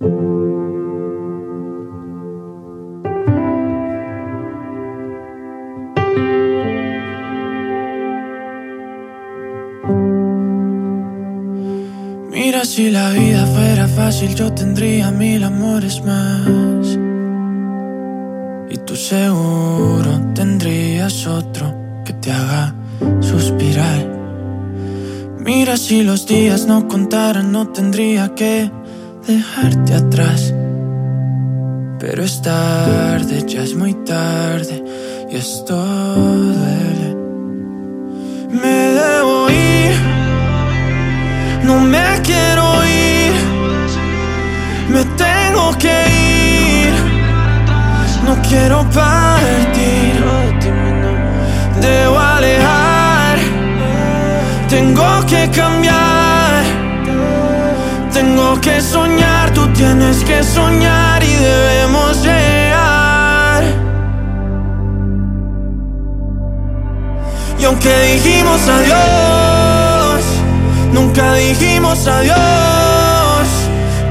Mira, si la vida fuera fácil, yo tendría mil amores más. Y tú seguro tendrías otro que te haga suspirar. Mira, si los días no contaran, no tendría que dejarte atrás. Pero es tarde, ya es muy tarde y esto duele. Me debo ir, no me quiero ir, me tengo que ir, no quiero partir, debo alejar, tengo que cambiar, que soñar, tú tienes que soñar y debemos llegar. Y aunque dijimos adiós, nunca dijimos adiós.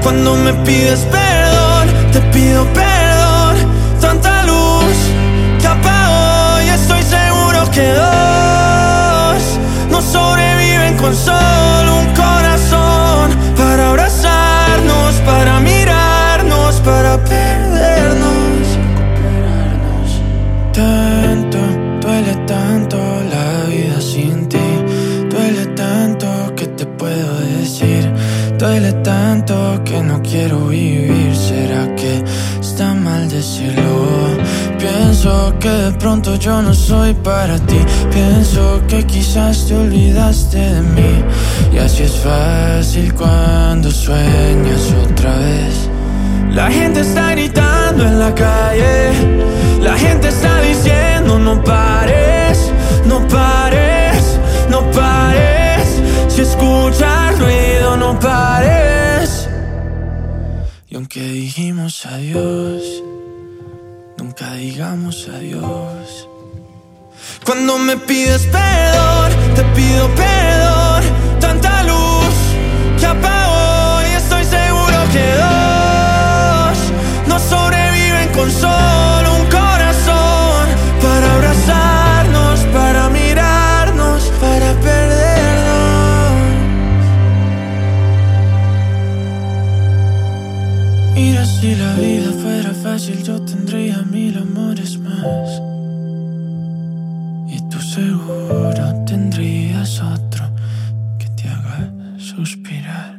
Cuando me pides perdón, te pido perdón. Tanta luz que apago y estoy seguro que dos no sobreviven con solo tanto la vida sin ti. Duele tanto que te puedo decir. Duele tanto que no quiero vivir. ¿Será que está mal decirlo? Pienso que de pronto yo no soy para ti. Pienso que quizás te olvidaste de mí. Y así es fácil cuando sueñas otra vez. La gente está gritando en la calle. Escuchas ruido, no pares. Y aunque dijimos adiós, nunca digamos adiós. Cuando me pides perdón, te pido perdón. Tanta luz que apago Mira, si la vida fuera fácil, yo tendría mil amores más. Y tú seguro tendrías otro que te haga suspirar.